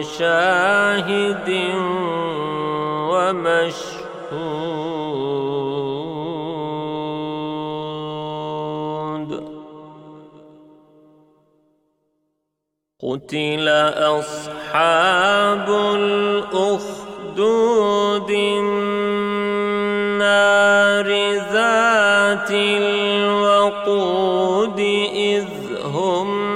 وشاهد ومشهود. قتل أصحاب الأخدود النار ذات الوقود إذ هم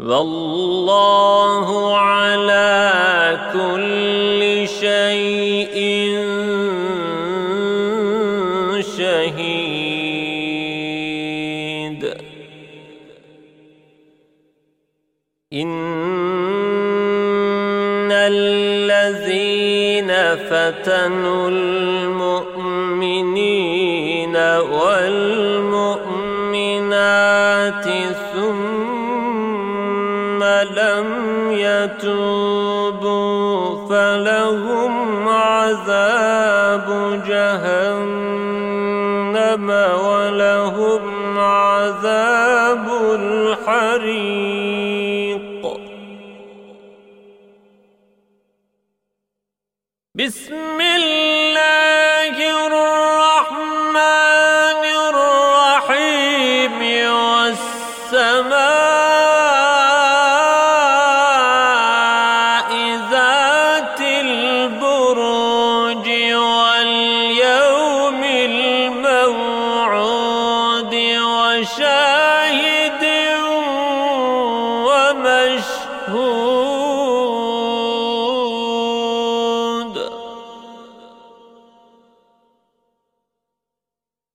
والله على كل شيء شهيد. إن الذين فتنوا يتوبوا فلهم عذاب جهنم ولهم عذاب الحريق. بسم الله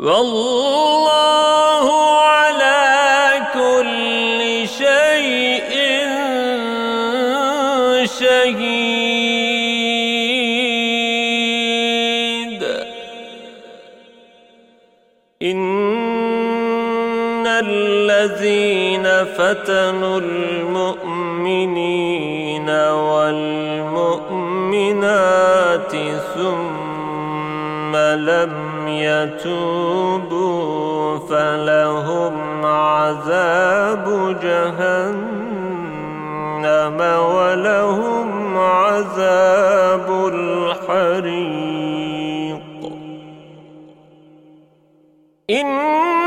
والله على كل شيء شهيد. إن الذين فتنوا المؤمنين والمؤمنات ثم لم يتوبوا فلهم عذاب جهنم ولهم عذاب الحريق. تحتها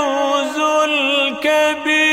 الفوز الكبير.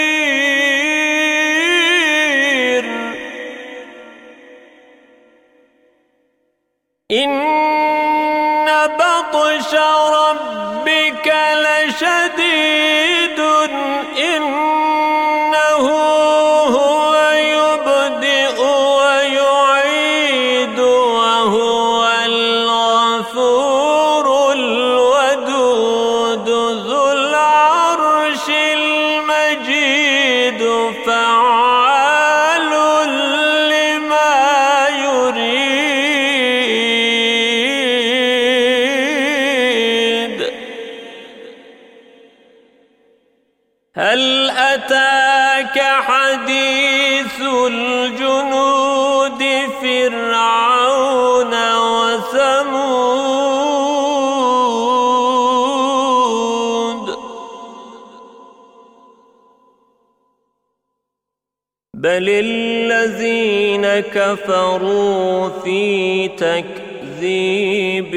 بل الذين كفروا في تكذيب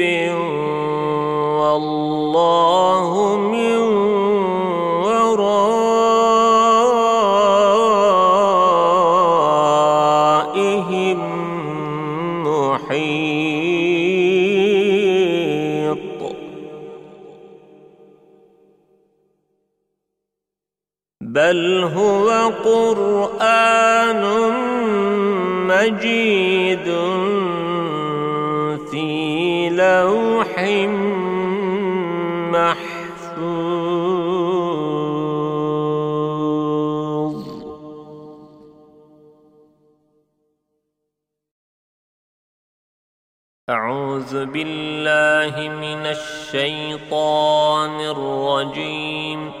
والله من بل هو قرآن مجيد في لوح محفوظ. أعوذ بالله من الشيطان الرجيم.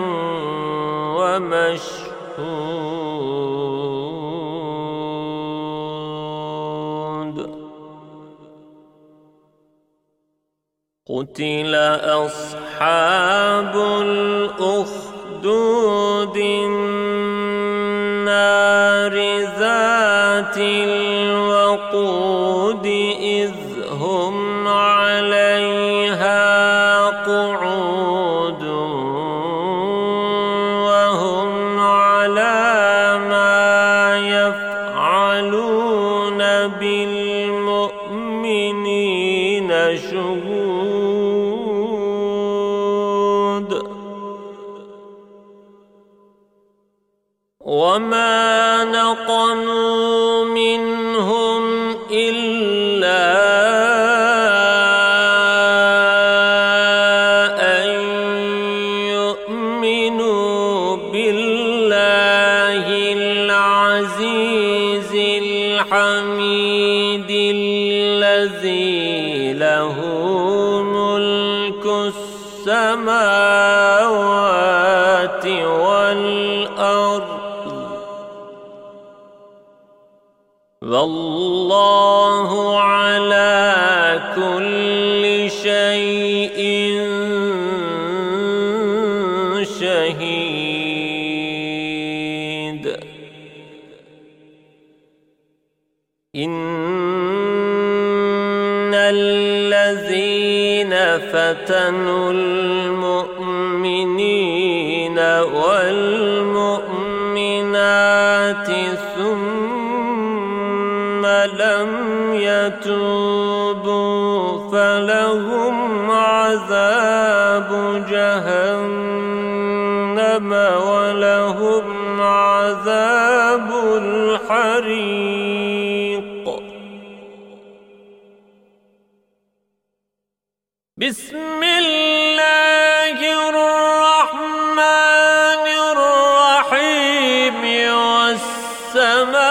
قتل أصحاب الأخدود النار ذات الوقود إذ هم والله على كل شيء شهيد. إن الذين فتنوا المؤمنين والمؤمنات لم يتوبوا فلهم عذاب جهنم ولهم عذاب الحريق. بسم الله الرحمن الرحيم. والسماء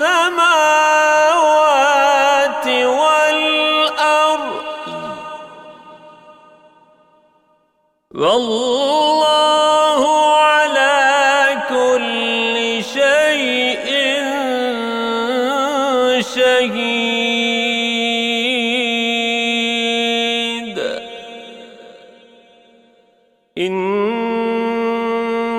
السماوات والأرض. والله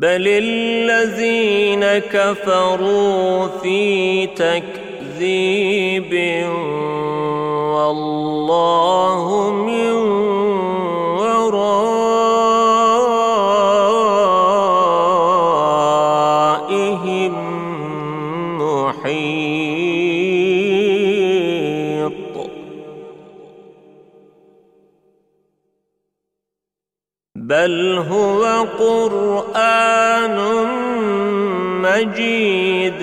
بل الذين كفروا في تكذيب والله من بل هو قرآن مجيد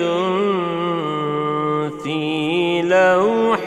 في لوح